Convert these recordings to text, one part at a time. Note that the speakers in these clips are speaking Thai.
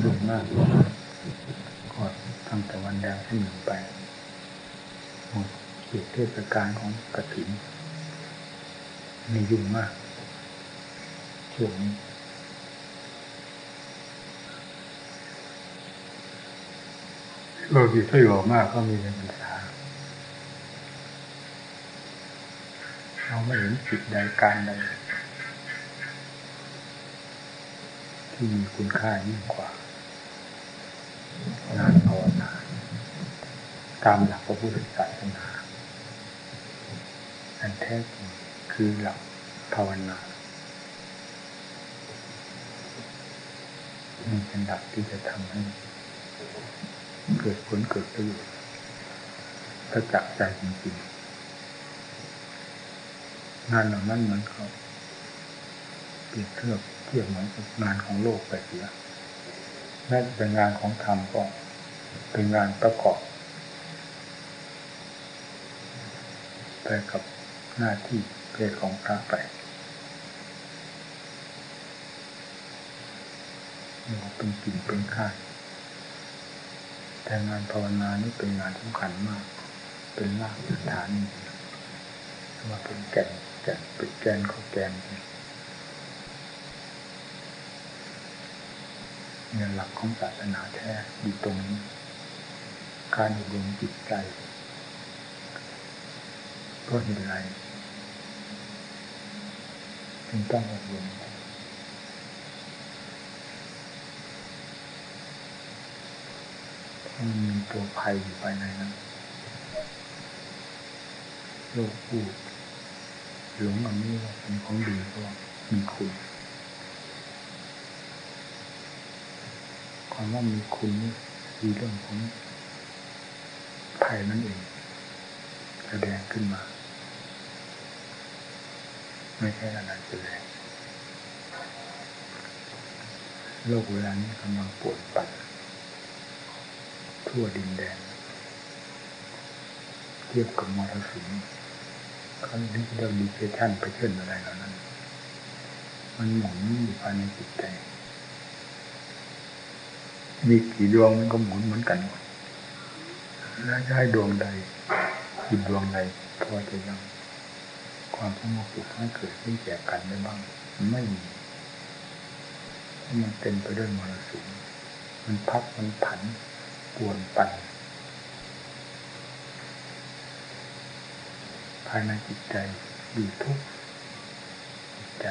ยุ่งมากก็ตั้งแต่วันแรกที่หนึ่งไปหมดเขตเทศกาลของกระถิ่นมียุ่งมากช่วงนี้โลกีถ้าอยู่มากก็มีในปัญษาเราไม่เห็นจิตใดการใดที่มีคุณค่ายิ่งกว่า งานภาวนาตามหลักพระพุทธศาสนาอันแท้จริงคือหลักภาวนานี่เป็นหลักที่จะทำให้เกิดผลเกิดประโยชน์ถ้าจักใจจริงๆ งานเหล่านั้นมันเขาเปรียบเทียบเทียบเหมือนกับงานของโลกไปเสีย แม้เป็นงานของธรรมก็เป็นงานประกอบไปกับหน้าที่เพศของพระไปเป็นกิ่งเป็นข้ายแต่งานภาวนานี่เป็นงานสำคัญมาก เป็นรากฐานว่าเป็นแก่นแก่นเป็นแกนของแกน เนี่ยหลักของศาสนาแท้อยู่ตรงนี้ การอบรมจิตใจก็เห็นไรจึงต้องอบรมมันมีตัวภัยอยู่ภายในนั้นโลกผู้หลงอันนี้ว่าเป็นของดีก็มีคุณ ความว่ามีคุณนี่คือเรื่องของภัยนั่นเองแสดงขึ้นมา ไม่ใช่อะไรแสดงโลกเวลานี้กำลังปวดปั่นทั่วดินแดน เทียบกับมรสุมเขาเรียกเรื่องดีเพชั่นไปเช่นอะไรเหล่านั้น มันหมุนอยู่ภายในจิตใจ มีกี่ดวงมันก็หมุนเหมือนกันหมดแล้วจะให้ดวงใดจิตดวงใดพอจะยังความสงบสุขให้เกิดขึ้นแก่กันได้บ้าง ไม่มีมันเป็นไปด้วยมรสุมมันพักมันผันปวนปั่นภายในจิตใจอยู่ทุกจิตใจ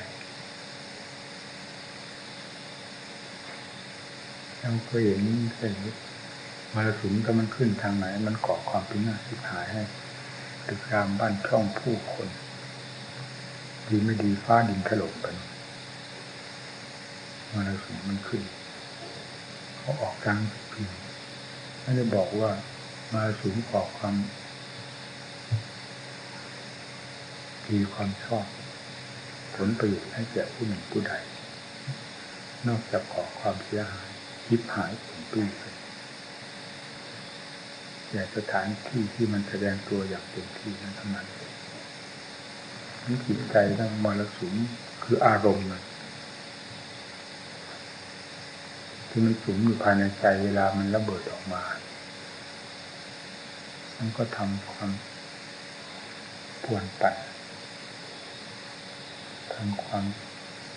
เราเคยเห็นเคยมรสุมถ้ามันขึ้นทางไหน มันก่อความพินาศสิบหายให้ตึกรามบ้านช่องผู้คนดีไม่ดีฟ้าดินถล่มกันมรสุมมันขึ้นเขาออกกลางพิมไม่ได้บอกว่ามาสุมก่อความดีความชอบ ผลประโยชน์ให้แก่ผู้หนึ่งผู้ใด นอกจากก่อความเสียหาย คิบหายผลปีไปแต่สถานที่ที่มันแสดงตัวอย่างเต็มที่นั้นทั้งนั้นนี่จิตใจทั้งมรสุมคืออารมณ์มันที่มันสุมอยู่ภายในใจเวลามันระเบิดออกมา มันก็ทำความปวนปั่นทำความ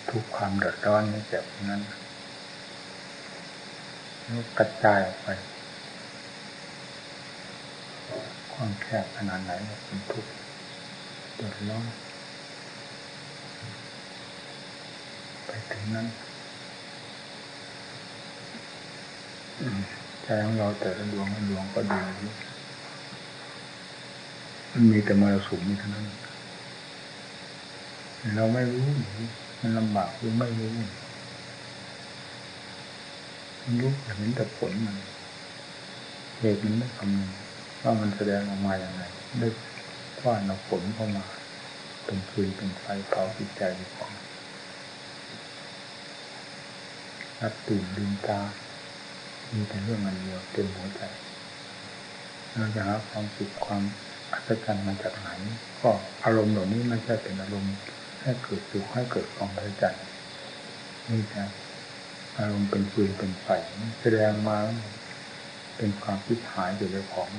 ทุกข์ความเดือดร้อนในแบบนั้น กระจายออกไปความแคบขนาดไหนเป็นทุกข์เดือดร้อนไปถึงนั้นใจของเราแต่ละดวงดวงก็ดีมันมีแต่มรสุมนี่เท่านั้น เราไม่รู้ มันลำบากหรือไม่รู้ มันรู้เห็นแต่ผลมันเหตุมันไม่คำนึงว่ามันแสดงออกมาอย่างไรได้ว่าเราผลเข้ามา เป็นคืนเป็นไฟเผาจิตใจของรับตื่นลืมตา มีแต่เรื่องอันเดียวเต็มหัวใจเราจะหาความสุขความอัศจรรย์มาจากไหนก็อารมณ์เหล่านี้ไม่ใช่เป็นอารมณ์ให้เกิดสุขให้เกิดความใจนี่แต่ อารมณ์เป็นฟืนเป็นไฟแสดงมาเป็นความคิดหายอยู่ในของ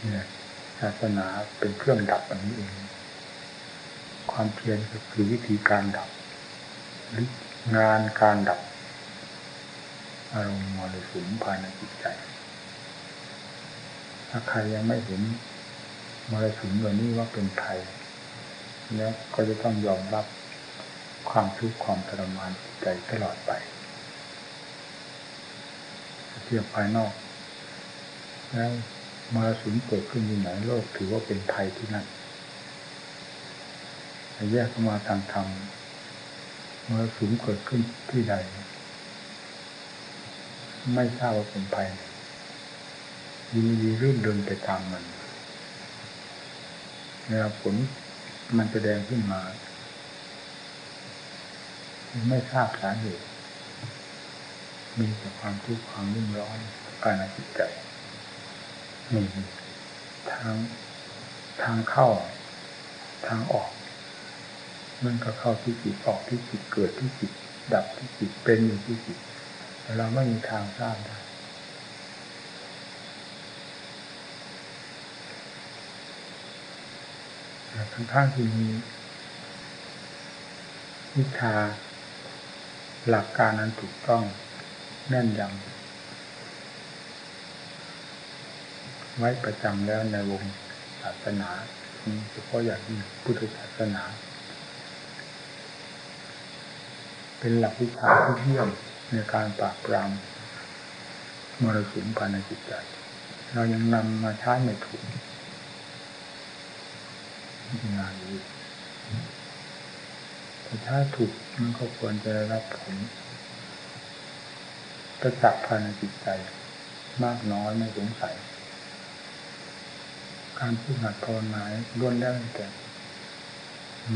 เนี่ยศาสนาเป็นเครื่องดับอันนี้เอง ความเพียรก็คือวิธีการดับหรืองานการดับ อารมณ์มรสุมภายในจิตใจถ้าใครยังไม่เห็นมรสุมเหล่านี้ว่าเป็นภัยแล้วก็จะต้องยอมรับ ความทุกข์ความทรมานจิตใจตลอดไปเทียบภายนอก แล้วมรสุมเกิดขึ้นที่ไหนโลกถือว่าเป็นภัยที่นั่นแต่แยกเข้ามาทางธรรมมรสุมเกิดขึ้นที่ใด ไม่ทราบว่าเป็นภัยยินดีรื่นเดินไปตามมันเวลาผลมันแสดงขึ้นมา ไม่ทราบสาเหตุมีแต่ความทุกข์ความรุ่มร้อนภายในจิตใจนี่ทางทางเข้า ทางออก มันก็เข้าที่จิตออกที่จิตเกิดที่จิตดับที่จิตเป็นอยู่ที่จิตแต่เราไม่มีทางทราบได้ทั้งข้างที่มีวิชา หลักการนั้นถูกต้องแน่นยำไว้ประจำแล้วในวงศาสนาเฉพาะอย่างที่งพุทธศาสนา เป็นหลักวิชาที่เยี่ยมในการปราบปรามมรสุมภายในจิตใจ เรายังนำมาใช้ไม่ถูกงานนี้ แต่ถ้าถูกมันก็ควรจะรับผลประจักษ์ภายในจิตใจ มากน้อยไม่สงสัย การพูดหัดภาวนาล้วนแล้วแต่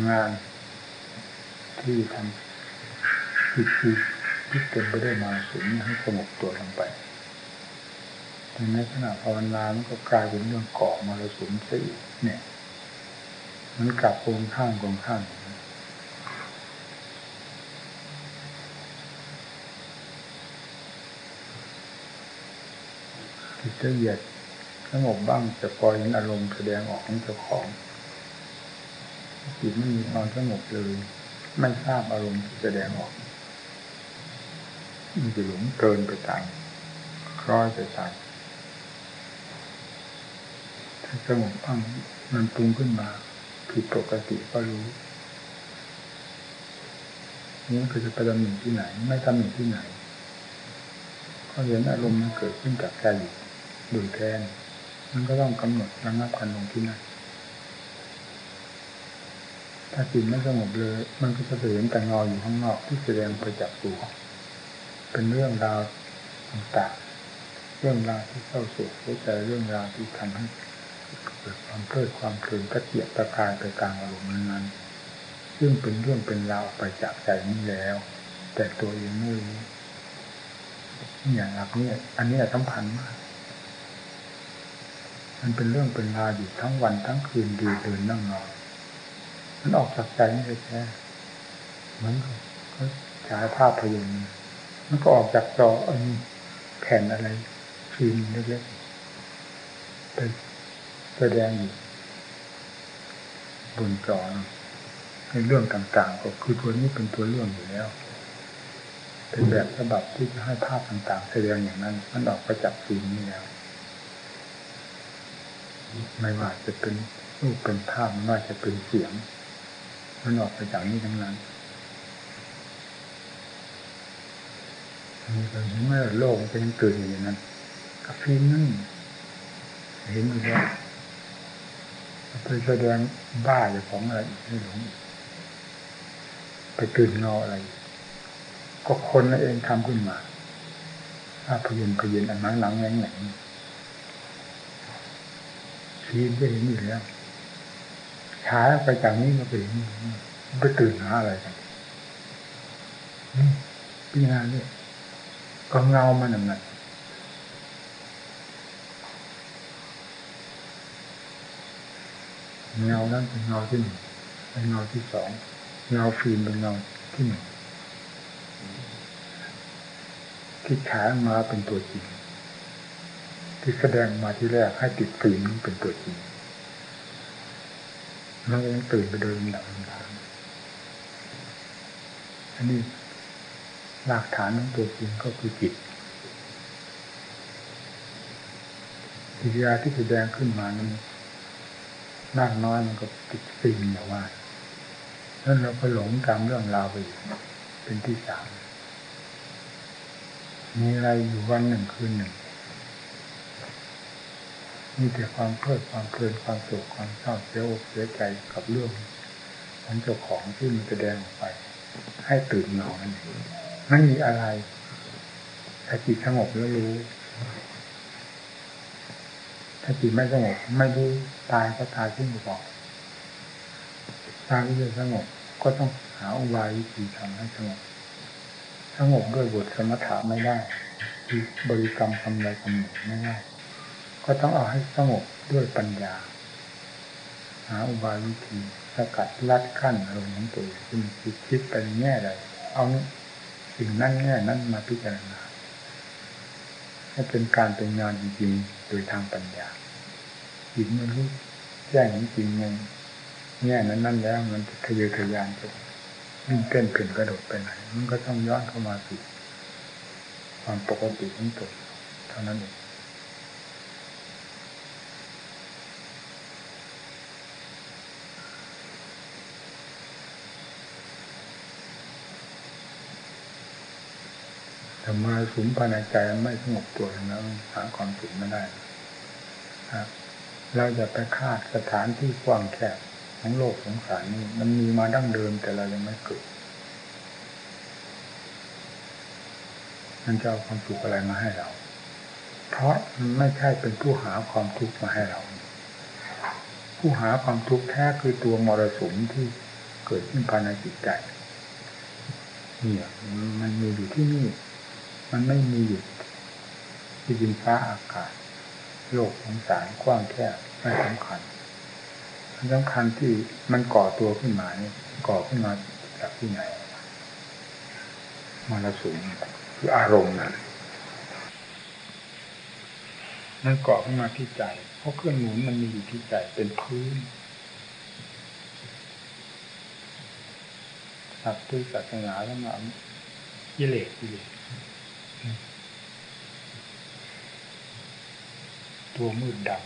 งานที่ทำคือคือที่เต็มไปด้วยมาสุมให้สงบตัวลงไปในขณะภาวนามันก็กลายเป็นเรื่องเกาะมารสุมซะอีกเนี่ย มันกลับโกงข้างโกงข้าง จิตละเอียดสงบบ้างจะปล่อยอารมณ์แสดงออกของเจ้าของจิตไม่มีความสงบเลยไม่ทราบอารมณ์ที่แสดงออกมันจะหลงเกินไปตามคล้อยไปตามถ้าสงบบ้างมันปรุงขึ้นมาผิดปกติก็รู้นี่คือจะไปดำเนินที่ไหน ไม่ทำหนิที่ไหนก็เห็นอารมณ์มันเกิดขึ้นจากใจอยู่ ดยแทนมันก็ต้องกำหนดระงับกันลงที่นั่นถ้าจิตไม่สงบเลย มันก็จะเห็นแต่เงาอยู่ข้างนอกที่แสดงไปจากตัวเป็นเรื่องราวต่างๆ เรื่องราวที่เศร้าโศกหัวใจเรื่องราวที่ทำให้เกิดความเพลิดความเพลินกระเจียบตะกายไปกลางอารมณ์นั้นๆซึ่งเป็นเรื่องเป็นราวไปจากใจนี้แล้ว แต่ตัวเองไม่รู้อย่างหลักนี้อันนี้สำคัญมาก มันเป็นเรื่องเป็นราวอยู่ทั้งวันทั้งคืนดีเดินนั่งนอนมันออกจากใจไม่แค่มันก็ฉายภาพพยนตร์มันก็ออกจากจออันแผ่นอะไรฟิล์มเล็กๆเป็นแสดงอยู่บนจอในเรื่องต่างๆ ก็คือตัวนี้เป็นตัวเรื่องอยู่แล้ว เป็นแบบฉบับที่จะให้ภาพต่างๆ แสดงอย่างนั้น มันออกประจักษ์ฟิล์มนี้แล้ว ไม่ว่าจะเป็นรูปเป็นภาพไม่ว่าจะเป็นเสียงมันออกไปจากนี้ทั้งนั้นมีคนเห็นว่าโลกมันเป็นเกิดอย่างนั้นกับฟิล์นั่นเห็นอยู่แล้วไปแสดงบ้าอย่างของอะไรไม่หลงไปตื่นเงาอะไร ก็คนนั่นเองทำขึ้นมาถ้าพยินพยินอันนั้นหนังแง่งแหน ชีนก็เห็นอยู่แล้วฉายไปจากนี้มาไปเห็นไปตื่นหาอะไรกันนี่ปีนาเนี่ยก็เงามันนั่นเงานั้นเป็นเงาที่หนึ่งเป็นเงาที่สองเงาฟิล์มเป็นเงาที่หนึ่งที่ฉายมาเป็นตัวจริง ที่แสดงมาที่แรกให้ติดฟิล์มเป็นตัวจริงแล้วยังตื่นไปโดยลำดับลำดับอันนี้หลักฐานของตัวจริงก็คือจิตกิริยาที่แสดงขึ้นมานั้นมากน้อยมันก็ติดฟิล์มอย่างว่าแล้วเราก็หลงตามเรื่องราวไปเป็นที่สามมีอะไรอยู่วันหนึ่งคืนหนึ่ง มีแต่ความเพลิดความเพลินความสุขความเศร้าเสียอกเสียใจกับเรื่องของเจ้าของที่มันแสดงออกไป ให้ตื่นนอนนั่นเองไม่มีอะไรถ้าจิตสงบแล้วรู้ ถ้าจิตไม่สงบไม่รู้ตายก็ตายขึ้นบอกตายที่จะสงบก็ต้องหาอุบายวิธีทำให้สงบสงบด้วยบทสมถะไม่ได้บริกรรมคำใดคำหนึ่งไม่ได้ ก็ต้องเอาให้สงบด้วยปัญญา หาอุบายวิธีสกัดลัดขั้นอารมณ์ของตัวเองที่มันคิดไปในแง่ใดเอาสิ่งนั้นแง่นั้นมาพิจารณาให้เป็นการเป็นงานจริงๆโดยทางปัญญาจิตมันรู้แจ้งจริงๆในแง่นั้นนั่นแล้วมันจะทะเยอทะยานจะวิ่งเต้นเพ่นกระโดดไปไหนมันก็ต้องย้อนเข้ามาสู่ความปกติของตัวเท่านั้นเอง ทำมาสุมภายในใจไม่สงบตัวแล้วหาความสุขไม่ได้ครับเราจะไปคาดสถานที่กว้างแคบของโลกสงสารนี่มันมีมาดั้งเดิมแต่เรายังไม่เกิดมันจะเอาความสุขอะไรมาให้เรา เพราะมันไม่ใช่เป็นผู้หาความทุกข์มาให้เรา ผู้หาความทุกข์แท้คือตัวมรสุมที่เกิดขึ้นภายในจิตใจเนี่ยมันมีอยู่ที่นี่ มันไม่มีอยู่ที่ดินฟ้าอากาศ โลกของสารกว้างแคบไม่สำคัญมันสำคัญที่มันก่อตัวขึ้นมานี่ก่อขึ้นมาจากที่ไหนมรสุมคืออารมณ์นั้นมันก่อขึ้นมาที่ใจ เพราะเครื่องหนุนมันมีอยู่ที่ใจเป็นพื้นสัตว์ด้วยศาสนาแล้วมากิเลสกิเลส ตัวมืดดำ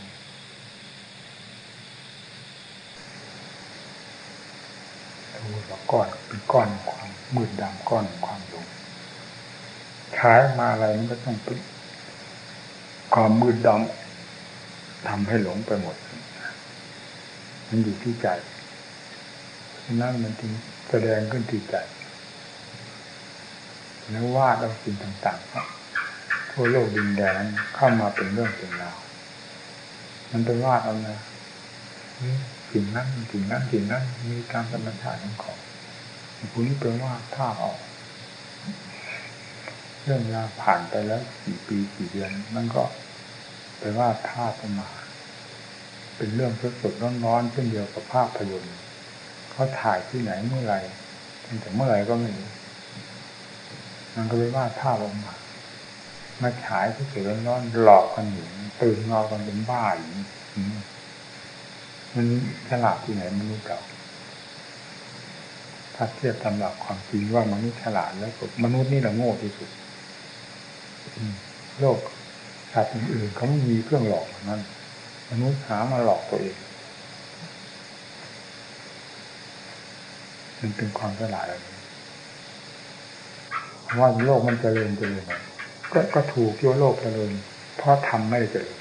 ตัวว่าก้อนเป็นก้อนความมืดดำก้อนความหลงใช้มาอะไรมันก็ต้องเป็นความมืดดำทำให้หลงไปหมด มันอยู่ที่ใจนั่นมันจึงแสดงขึ้นที่ใจแล้ววาดเอาสิ่งต่างๆทั่วโลกดินแดนเข้ามาเป็นเรื่องเป็นราว มันเป็นวาดเอานะสิ่งนั้นสิ่งนั้นสิ่งนั้นมีตามธรรมชาติของคุณนี่เป็นว่าภาพออก เรื่องราวผ่านไปแล้วกี่ปีกี่เดือนมันก็ไปว่าภาพออกมา เป็นเรื่องสดสดร้อนๆเช่นเดียวกับภาพยนตร์เขาถ่ายที่ไหนเมื่อไหร่ตั้งแต่เมื่อไหร่ก็ไม่รู้มันก็ไปว่าภาพออกมา มาฉายเกิดร้อนหลอกกันอยู่ตื่นงอกันเป็นบ้าอยู่มันฉลาดที่ไหนมนุษย์เราถ้าเทียบตามหลักความจริงว่ามนุษย์ฉลาดแล้วมนุษย์นี่แหละโง่ที่สุดโลกสัตว์อื่นเขาไม่มีเครื่องหลอกนั้นมนุษย์หามาหลอกตัวเองมันเป็นความฉลาดอะไรว่าโลกมันจเจริญเจริญ ก็ก็ถูกโยโลกเจริญเพราะทำไม่เจริญ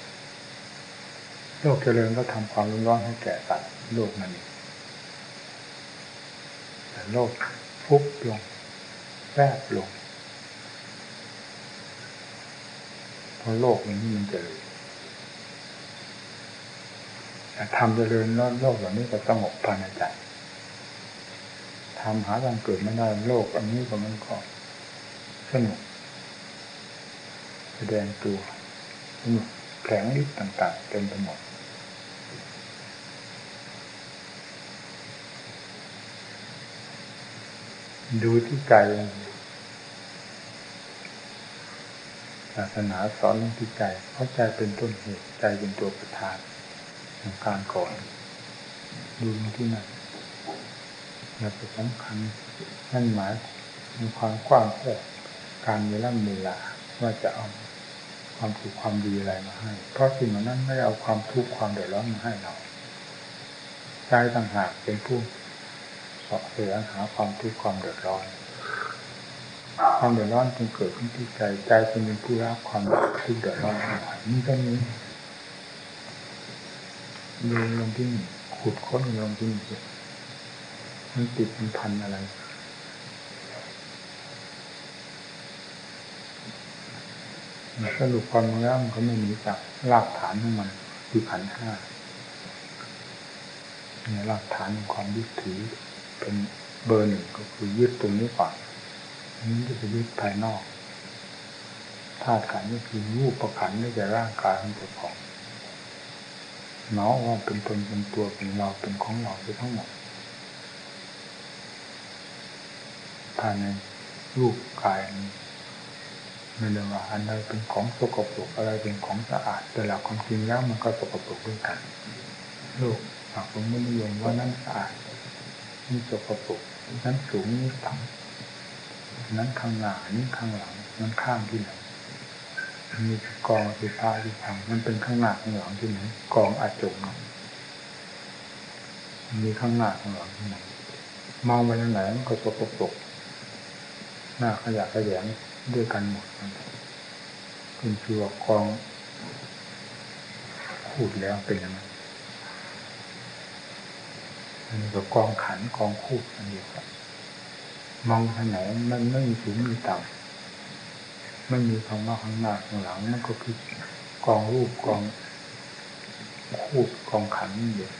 โลกเจริญก็ทำความรุนร้อนให้แก่สัตว์โลกนั่นเองแต่โลกฟุบลงแฝบลงเพราะโลกมันนี่มันเจริญแต่ทำเจริญแล้วโลกเหล่านี้ก็สงบภายในใจทำหาทางเกิดไม่ได้โลกอันนี้ก็มันก็สนุก สดงตัวสนุกแผลงฤทธิ์ต่างๆเต็มไปหมด ดูที่ใจศาสนาสอนที่ใจ เพราะใจเป็นต้นเหตุ ใจเป็นตัวประธานของการก่อนดูที่นั่นอย่าไปสำคัญนั่นหมายมีความกว้างแค่การเวลาเวลาว่าจะเอา ความถูกความดีอะไรมาให้ เพราะสิ่งเหล่านั้นไม่ได้เอาความทุกข์ความเดือดร้อนมาให้เราใจต่างหากเป็นผู้เสาะเสือหาความทุกข์ความเดือดร้อน ความเดือดร้อนจึงเกิดขึ้นที่ใจใจจึงเป็นผู้รับความทุกข์เดือดร้อนทั้งหลายนี่ก็นี้ดูลงที่ขุดค้นลงที่มันติดมันพันอะไร สรุปความแล้วมันก็ไม่มีจากรากฐานของมันคือขันห้าเนี่ยรากฐานของความยึดถือ เป็นเบอร์หนึ่งก็คือยึดตรงนี้ก่อนนี้จะไปยึดภายนอกธาตุขันนี่คือรูปประขันนี่จะร่างกายของตัวของเนาะว่าเป็นตนเป็นตัวเป็นเราเป็นของเราไปทั้งหมดภายในรูปกายนี้ ไม่ได้ว่าอันใดเป็นของสกปรกอะไรเป็นของสะอาดแต่หลักความจริงแล้วมันก็สกปรกด้วยกันโลกหากผมไม่นิยมว่านั้นสะอาดนี่สกปรกนั้นสูงนี่ต่ำนั้นข้างหน้านี่ข้างหลังนั้นข้างที่ไหนมีกองสีฟ้าที่ทางมันเป็นข้างหน้าข้างหลังที่ไหนกองอาจงมีข้างหน้าข้างหลังที่ไหนมองไปทางไหนมันก็สกปรกหน้าขยะขยง ด้วยกันหมดคุณชือว่ากองขูดแล้วเป็นยังไงอันนี้ก็กองขันกองคูดอันเดียวกันมองทางไหนมันไม่มีสูงมีต่ำไม่มีคำว่าข้างหน้าข้างหลังมันก็คือกองรูปกองคูดกองขันนี่เดียว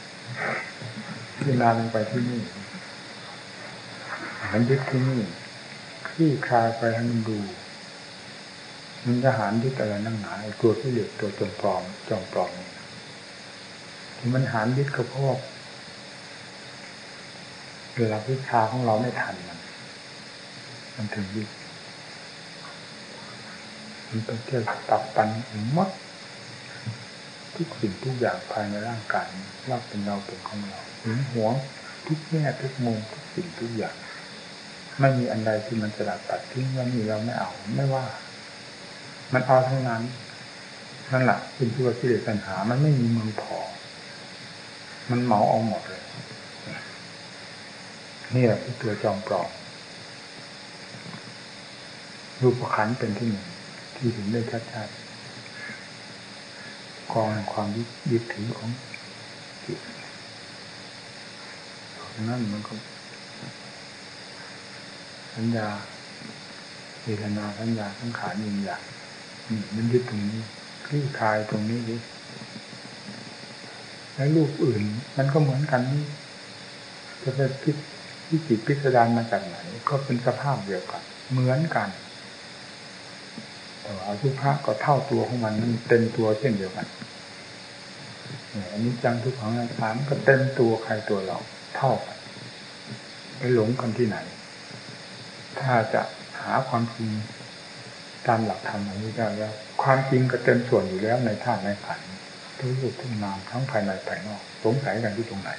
พิจารณาลงไปที่นี่มันยึดที่นี่ ลี่คลายไปให้มันดู มันจะหารยึดอะไรนั่งหนาตัวที่เหลือตัวจมปลอมจอมปลอมที่มันหารยึดกระพอกเวลาวิชาของเราไม่ทันมัน มันถึงยึดมันเป็นเที่ยวตับปันมดทุกสิ่งทุกอย่างภายในร่างกายว่าเป็นเราเป็นของเราหึงหวงทุกแง่ทุกมุมทุกสิ่งทุกอย่าง ไม่มีอันใดที่มันจะดับตัดทิ้งว่ามีเราไม่เอาไม่ว่า มันเอาทั้งนั้นนั่นแหละเป็นตัวที่เดปัญหา มันไม่มีมือพอ มันเหมาเอาหมดเลยนี่แหละคือตัวจอมปลอมรูปขันเป็นที่หนึ่งที่ถึงได้ชัดๆกองความยึดถือของจิตนั่นมันก็ สัญญาเวทนาสัญญาสังขารยิงอย่างมันยึดตรงนี้คลี่คลายตรงนี้ดิแล้วรูปอื่น มันก็เหมือนกันนี่จะไปพิพิจิตพิสดารมาจากไหน ก็เป็นสภาพเดียวกัน เหมือนกันแต่ว่าทุกภาคก็เท่าตัวของมันมันเต็มตัวเช่นเดียวกันอันนี้จังทุกของอาการก็เต็มตัวใครตัวเราเท่ากันไปหลงกันที่ไหน ถ้าจะหาความจริงตามหลักธรรมอันนี้ได้แล้วความจริงก็เต็มส่วนอยู่แล้วในธาตุในขันทุกรูปทุกนามทั้งภายในภายนอก สงสัยกันที่ตรงไหน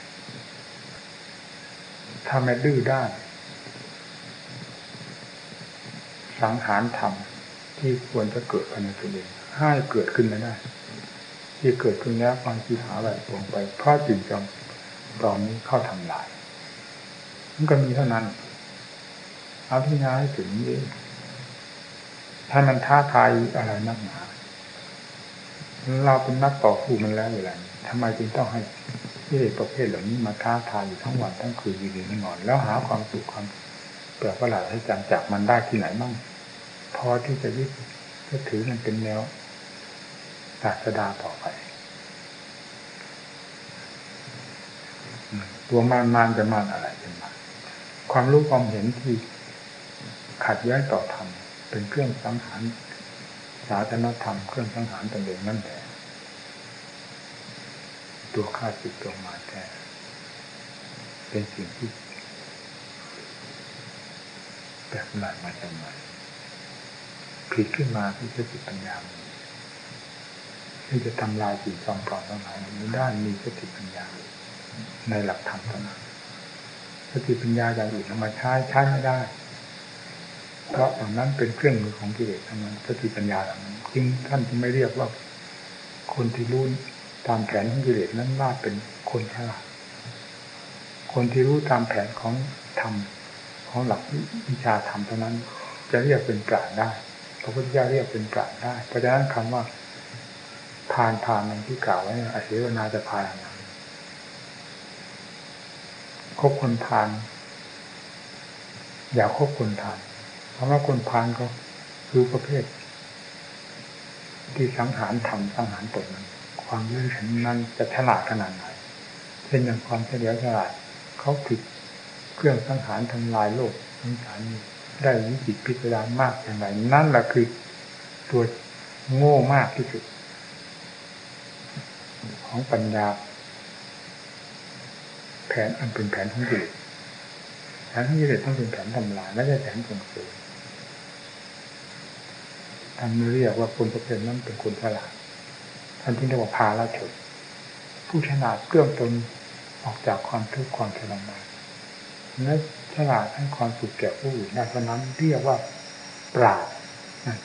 ถ้าไม่ดื้อด้านสังหารธรรมที่ควรจะเกิดภายในตัวเองให้เกิดขึ้นไม่ได้ ที่เกิดขึ้นแล้วความคิดหาแบบลงไปเพราะจิตจอมตอนนี้เข้าทำลาย มันก็มีเท่านั้น เอาพิจารณาให้ถึงนี้ถ้ามันท้าทายอะไรนักหนา เราเป็นนักต่อสู้มันแล้วอยู่แล้วทำไมจึงต้องให้ที่เด็กประเภทเหล่านี้มาท้าทายอยู่ทั้งวันทั้งคืนยืนนอน แล้วหาความสุขความเปลือกประหลาดให้จังจากมันได้ที่ไหนบ้างพอที่จะยึดจะถือมันเป็นแนวศาสดาต่อไป ตัวมานมานจะมานอะไรเป็นมาความรู้ความเห็นที่ ขัดแย้งต่อธรรมเป็นเครื่องสังหารศาสนธรรมเครื่องสังหารตนเองนั่นแหละตัวข้าศึกตัวมาแท้เป็นสิ่งที่แบบหลักมาจากไหนผิดขึ้นมาที่จะจิตปัญญาที่จะทำลายสิ่งจอมปลอมทั้งหลายนด้านมีสติปัญญา ในหลักธรรมเท่านั้นสติปัญญาอย่างอื่นเอามาใช้ใช้ไม่ได้ เพราะอย่านั้นเป็นเครื่องมือของกิเลสทั้งนั้นสติปัญญาเหล่านั้นจึงท่านจึงไม่เรียกว่า คนที่รู้ตามแผนของกิเลสนั้นว่าเป็นคนฉลาดคนที่รู้ตามแผนของธรรมของหลักวิชาธรรมเท่านั้น จะเรียกเป็นปราชญ์ได้พระพุทธเจ้าเรียกเป็นปราชญ์ได้เพราะฉะนั้นคำว่าทานทานอย่างที่กล่าวไว้อาศัยวนาจะพานคบคนทาน อย่าคบคนทานาว่าคนทานก็คือประเภท ที่สังหารทำสังหารตนนั้นความรู้ฉันนั้นจะฉลาดขนาดไหนเช่นอย่างความเฉลียวฉลาดเขาผิดเครื่องสังหารทำลายโลกทั้งสารนี้ได้วิจิตพิจารณามากอย่างไรนั่นแหละคือตัวโง่มากที่สุด ของปัญญา แผนอันเป็นแผนทั้งกิเลสแผนทั้งกิเลสต้องเป็นแผนทำลายไม่ใช่แผนส่งเสริม ท่านเรียกว่าคนประเภทนั้นเป็นคนฉลาด ท่านที่เรียกว่าพาละชนผู้ฉลาดเกื้องตนออกจากความทุกข์ความทรมานและฉลาดให้ความสุขแก่ผู้อื่นดังนั้นเรียกว่าปราด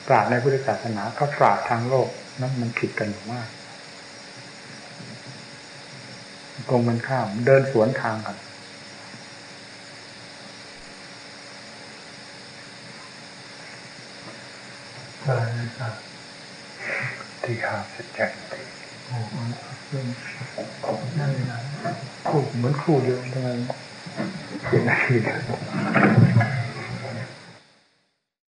ปราดในพุทธศาสนาก็ปราดทางโลกนั้นมันผิดกันอยู่มากตรงมันข้ามเดินสวนทางกัน ที่ห้าสิบเจ็ดโอ้โหนั่นเลยนะคู่เหมือนคู่เดียวทำไมเป็นอะไร